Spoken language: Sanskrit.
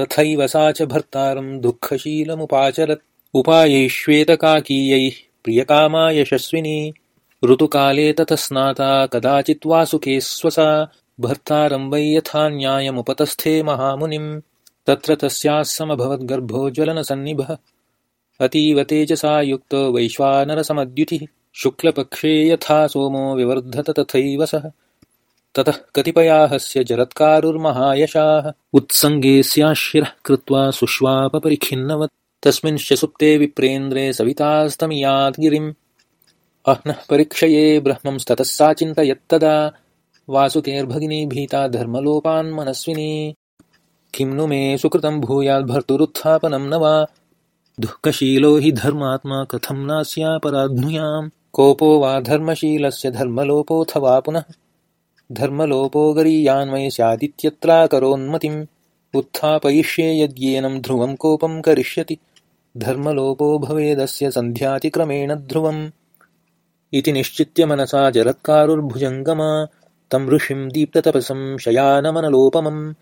तथैव सा च भर्तारं दुःखशीलमुपाचरत् उपायैश्वेतकाकीयैः प्रियकामा यशस्विनी ऋतुकाले ततस्नाता कदाचित् वासुके स्वसा भर्तारं वै यथा न्यायमुपतस्थे महामुनिम्। तत्र तस्याः समभवद्गर्भोज्ज्वलनसन्निभः अतीव तेजसा युक्तो वैश्वानरसमद्युतिः। शुक्लपक्षे यथा सोमो विवर्धत तथैव सः ततः कतिपयाहस्य जरत्कारुर्महायशाः उत्सङ्गे स्याशिरः कृत्वा सुष्वापपरिखिन्नवत्। तस्मिंश्च सुप्ते विप्रेन्द्रे सवितास्तमियात् गिरिम्। अह्नः परीक्षये ब्रह्मंस्ततः सा चिन्तयत्तदा वासुकेर्भगिनी भीता धर्मलोपान्मनस्विनी किं नु मे सुकृतं भूयाद्भर्तुरुत्थापनं न वा। दुःखशीलो हि धर्मात्मा कथं नास्यापराध्नुयां कोपो वा धर्मशीलस्य धर्मलोपोऽथवा पुनः। धर्मलोपो गरीयान्वये स्यादित्यत्राकरोन्मतिम्। उत्थापयिष्ये यद्येनं ध्रुवं कोपं करिष्यति। धर्मलोपो भवेदस्य सन्ध्यातिक्रमेण ध्रुवम्। इति निश्चित्य मनसा जरत्कारुर्भुजङ्गमा तं ऋषिं दीप्ततपसं शयानमनलोपमम्